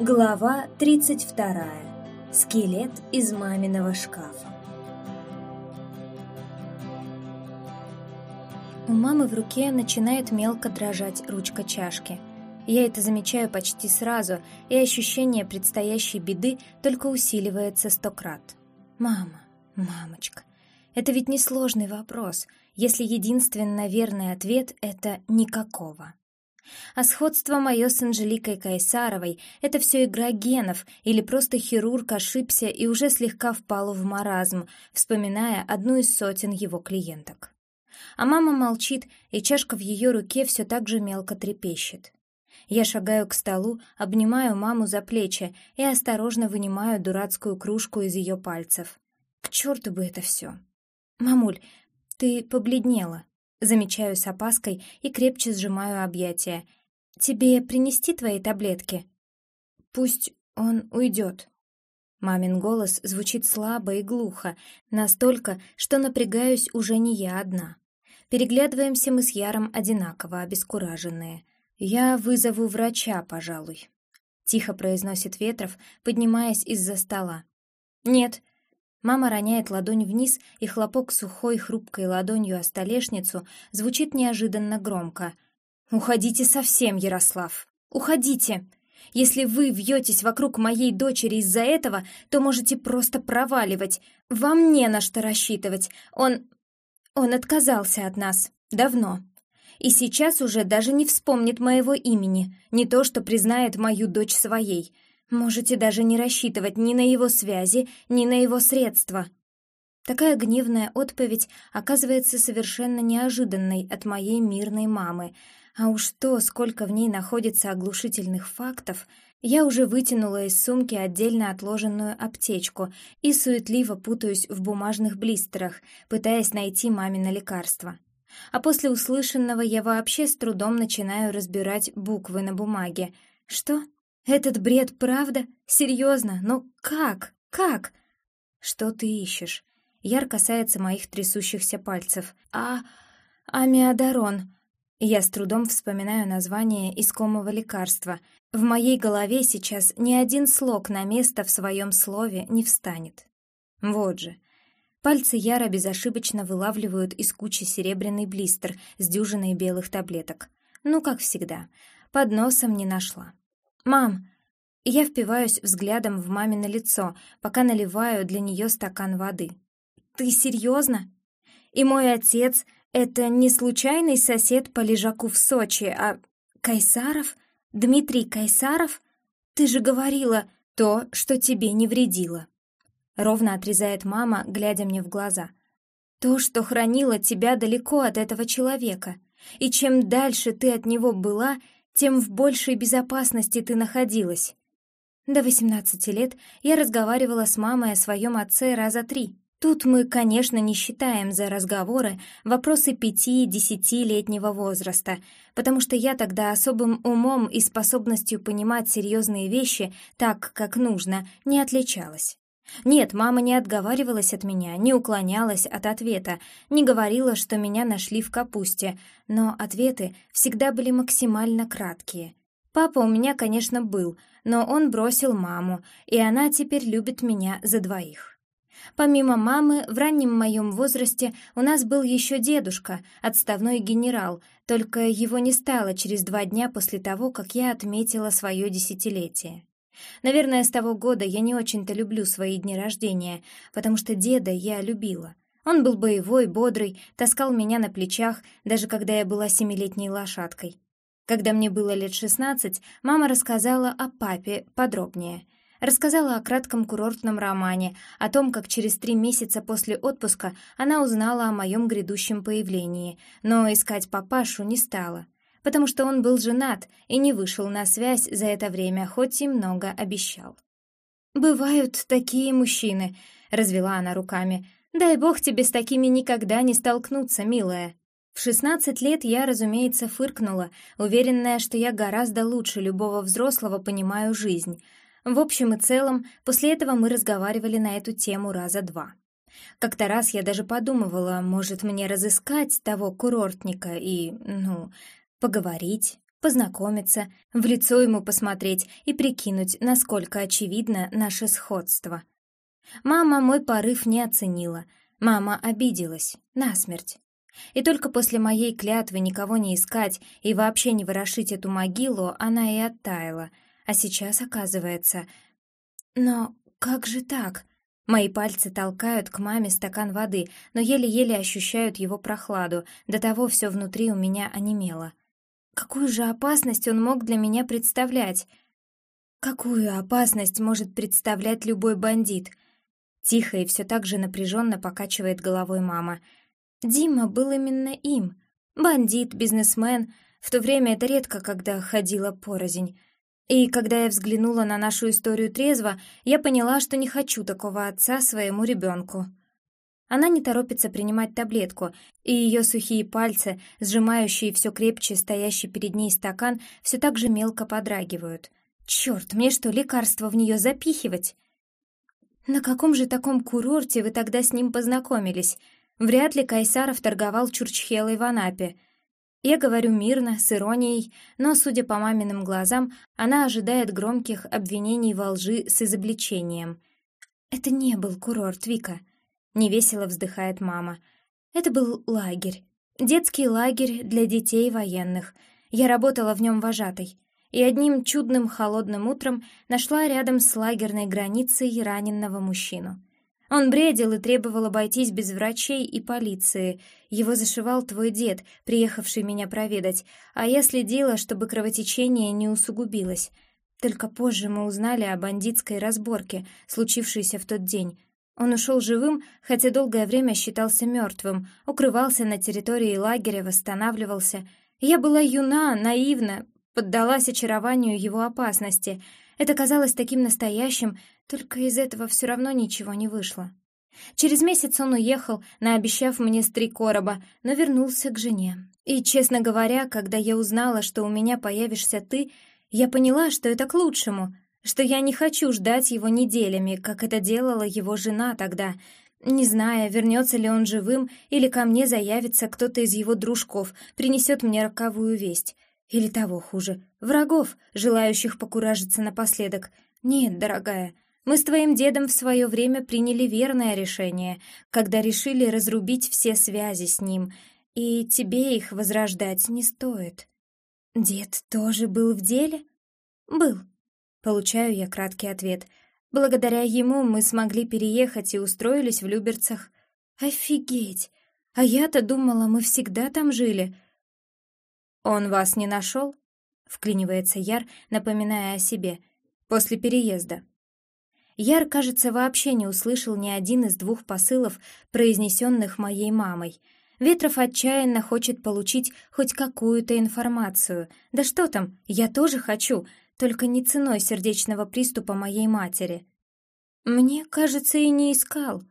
Глава 32. Скелет из маминого шкафа. У мамы в руке начинает мелко дрожать ручка чашки. Я это замечаю почти сразу, и ощущение предстоящей беды только усиливается сто крат. «Мама, мамочка, это ведь несложный вопрос, если единственно верный ответ — это «никакого». А сходство мое с Анжеликой Кайсаровой — это все игра генов, или просто хирург ошибся и уже слегка впал в маразм, вспоминая одну из сотен его клиенток. А мама молчит, и чашка в ее руке все так же мелко трепещет. Я шагаю к столу, обнимаю маму за плечи и осторожно вынимаю дурацкую кружку из ее пальцев. К черту бы это все. «Мамуль, ты побледнела», Замечаю с опаской и крепче сжимаю объятия. «Тебе принести твои таблетки?» «Пусть он уйдет». Мамин голос звучит слабо и глухо, настолько, что напрягаюсь уже не я одна. Переглядываемся мы с Яром одинаково обескураженные. «Я вызову врача, пожалуй», — тихо произносит Ветров, поднимаясь из-за стола. «Нет, Мама роняет ладонь вниз, и хлопок сухой, хрупкой ладонью о столешницу звучит неожиданно громко. «Уходите совсем, Ярослав! Уходите! Если вы вьетесь вокруг моей дочери из-за этого, то можете просто проваливать. Вам не на что рассчитывать. Он... он отказался от нас. Давно. И сейчас уже даже не вспомнит моего имени, не то что признает мою дочь своей». Можете даже не рассчитывать ни на его связи, ни на его средства. Такая гневная отповедь оказывается совершенно неожиданной от моей мирной мамы. А уж то, сколько в ней находится оглушительных фактов, я уже вытянула из сумки отдельно отложенную аптечку и суетливо путаюсь в бумажных блистерах, пытаясь найти мамино лекарство. А после услышанного я вообще с трудом начинаю разбирать буквы на бумаге. Что? Этот бред, правда? Серьезно? Но как? Как? Что ты ищешь? Яр касается моих трясущихся пальцев. А... Амиодарон. Я с трудом вспоминаю название искомого лекарства. В моей голове сейчас ни один слог на место в своем слове не встанет. Вот же. Пальцы Яра безошибочно вылавливают из кучи серебряный блистер с дюжиной белых таблеток. Ну, как всегда. Под носом не нашла. «Мам!» Я впиваюсь взглядом в мамино лицо, пока наливаю для нее стакан воды. «Ты серьезно? И мой отец — это не случайный сосед по лежаку в Сочи, а Кайсаров? Дмитрий Кайсаров? Ты же говорила то, что тебе не вредило!» Ровно отрезает мама, глядя мне в глаза. «То, что хранило тебя далеко от этого человека. И чем дальше ты от него была, тем в большей безопасности ты находилась. До 18 лет я разговаривала с мамой о своем отце раза три. Тут мы, конечно, не считаем за разговоры вопросы пяти-десятилетнего возраста, потому что я тогда особым умом и способностью понимать серьезные вещи так, как нужно, не отличалась. Нет, мама не отговаривалась от меня, не уклонялась от ответа, не говорила, что меня нашли в капусте, но ответы всегда были максимально краткие. Папа у меня, конечно, был, но он бросил маму, и она теперь любит меня за двоих. Помимо мамы, в раннем моем возрасте у нас был еще дедушка, отставной генерал, только его не стало через два дня после того, как я отметила свое десятилетие. Наверное, с того года я не очень-то люблю свои дни рождения, потому что деда я любила. Он был боевой, бодрый, таскал меня на плечах, даже когда я была семилетней лошадкой. Когда мне было лет шестнадцать, мама рассказала о папе подробнее. Рассказала о кратком курортном романе, о том, как через три месяца после отпуска она узнала о моем грядущем появлении, но искать папашу не стала — потому что он был женат и не вышел на связь за это время, хоть и много обещал. «Бывают такие мужчины», — развела она руками. «Дай бог тебе с такими никогда не столкнуться, милая». В шестнадцать лет я, разумеется, фыркнула, уверенная, что я гораздо лучше любого взрослого понимаю жизнь. В общем и целом, после этого мы разговаривали на эту тему раза два. Как-то раз я даже подумывала, может, мне разыскать того курортника и, ну, Поговорить, познакомиться, в лицо ему посмотреть и прикинуть, насколько очевидно наше сходство. Мама мой порыв не оценила, мама обиделась, насмерть. И только после моей клятвы никого не искать и вообще не ворошить эту могилу она и оттаяла. А сейчас, оказывается... Но как же так? Мои пальцы толкают к маме стакан воды, но еле-еле ощущают его прохладу, до того все внутри у меня онемело. Какую же опасность он мог для меня представлять? Какую опасность может представлять любой бандит? Тихо и все так же напряженно покачивает головой мама. Дима был именно им. Бандит, бизнесмен. В то время это редко, когда ходила порознь. И когда я взглянула на нашу историю трезво, я поняла, что не хочу такого отца своему ребенку. Она не торопится принимать таблетку, и ее сухие пальцы, сжимающие все крепче стоящий перед ней стакан, все так же мелко подрагивают. Черт, мне что, лекарство в нее запихивать? На каком же таком курорте вы тогда с ним познакомились? Вряд ли Кайсаров торговал чурчхелой в Анапе. Я говорю мирно, с иронией, но, судя по маминым глазам, она ожидает громких обвинений во лжи с изобличением. Это не был курорт, Вика. Невесело вздыхает мама. Это был лагерь. Детский лагерь для детей военных. Я работала в нем вожатой. И одним чудным холодным утром нашла рядом с лагерной границей раненного мужчину. Он бредил и требовал обойтись без врачей и полиции. Его зашивал твой дед, приехавший меня проведать, а я следила, чтобы кровотечение не усугубилось. Только позже мы узнали о бандитской разборке, случившейся в тот день. Он ушел живым, хотя долгое время считался мертвым, укрывался на территории лагеря, восстанавливался. Я была юна, наивна, поддалась очарованию его опасности. Это казалось таким настоящим, только из этого все равно ничего не вышло. Через месяц он уехал, наобещав мне с три короба, но вернулся к жене. И, честно говоря, когда я узнала, что у меня появишься ты, я поняла, что это к лучшему — что я не хочу ждать его неделями, как это делала его жена тогда, не зная, вернется ли он живым или ко мне заявится кто-то из его дружков, принесет мне роковую весть. Или того хуже, врагов, желающих покуражиться напоследок. Нет, дорогая, мы с твоим дедом в свое время приняли верное решение, когда решили разрубить все связи с ним, и тебе их возрождать не стоит. Дед тоже был в деле? Был, Получаю я краткий ответ. Благодаря ему мы смогли переехать и устроились в Люберцах. Офигеть! А я-то думала, мы всегда там жили. Он вас не нашел? Вклинивается Яр, напоминая о себе. После переезда. Яр, кажется, вообще не услышал ни один из двух посылов, произнесенных моей мамой. Ветров отчаянно хочет получить хоть какую-то информацию. Да что там, я тоже хочу — только не ценой сердечного приступа моей матери. Мне, кажется, и не искал.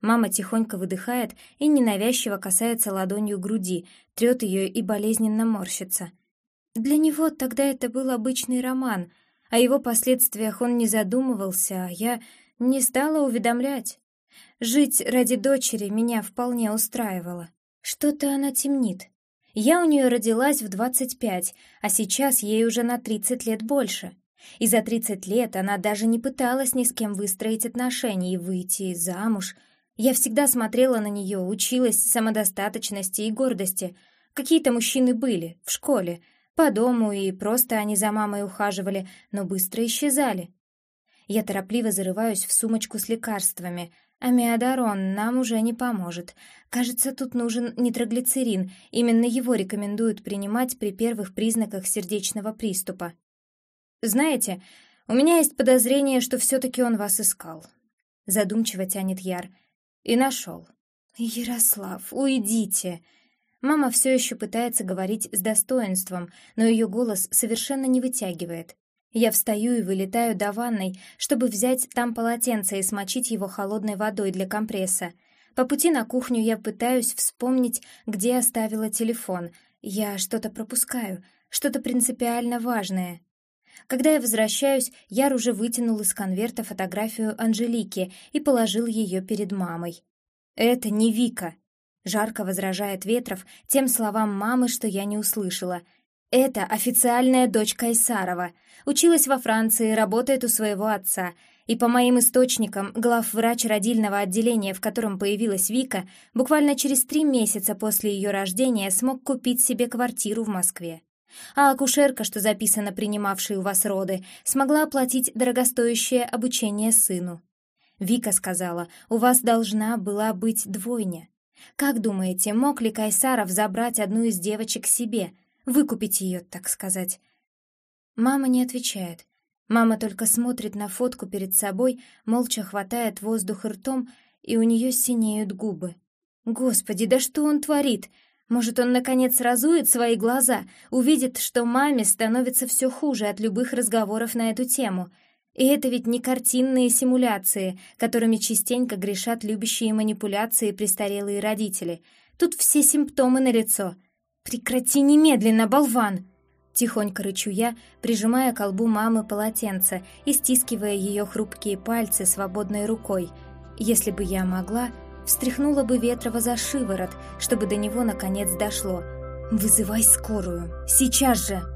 Мама тихонько выдыхает и ненавязчиво касается ладонью груди, трет ее и болезненно морщится. Для него тогда это был обычный роман, о его последствиях он не задумывался, а я не стала уведомлять. Жить ради дочери меня вполне устраивало. Что-то она темнит, я у нее родилась в 25, а сейчас ей уже на 30 лет больше. И за 30 лет она даже не пыталась ни с кем выстроить отношения и выйти замуж. Я всегда смотрела на нее, училась самодостаточности и гордости. Какие-то мужчины были, в школе, по дому и просто они за мамой ухаживали, но быстро исчезали. Я торопливо зарываюсь в сумочку с лекарствами — Амиодарон нам уже не поможет. Кажется, тут нужен нитроглицерин. Именно его рекомендуют принимать при первых признаках сердечного приступа. Знаете, у меня есть подозрение, что все-таки он вас искал. Задумчиво тянет Яр. И нашел. Ярослав, уйдите. Мама все еще пытается говорить с достоинством, но ее голос совершенно не вытягивает. Я встаю и вылетаю до ванной, чтобы взять там полотенце и смочить его холодной водой для компресса. По пути на кухню я пытаюсь вспомнить, где оставила телефон. Я что-то пропускаю, что-то принципиально важное. Когда я возвращаюсь, Яр уже вытянул из конверта фотографию Анжелики и положил ее перед мамой. «Это не Вика», — жарко возражает Ветров тем словам мамы, что я не услышала — Это официальная дочь Кайсарова. Училась во Франции, работает у своего отца. И по моим источникам, главврач родильного отделения, в котором появилась Вика, буквально через три месяца после ее рождения смог купить себе квартиру в Москве. А акушерка, что записана принимавшей у вас роды, смогла оплатить дорогостоящее обучение сыну. Вика сказала, у вас должна была быть двойня. Как думаете, мог ли Кайсаров забрать одну из девочек себе, выкупить ее, так сказать? Мама не отвечает. Мама только смотрит на фотку перед собой, молча хватает воздух ртом, и у нее синеют губы. Господи, да что он творит? Может, он, наконец, разует свои глаза, увидит, что маме становится все хуже от любых разговоров на эту тему. И это ведь не картинные симуляции, которыми частенько грешат любящие манипуляции престарелые родители. Тут все симптомы налицо. «Прекрати немедленно, болван!» Тихонько рычу я, прижимая к колбу мамы полотенце и стискивая ее хрупкие пальцы свободной рукой. Если бы я могла, встряхнула бы Ветрова за шиворот, чтобы до него наконец дошло. «Вызывай скорую! Сейчас же!»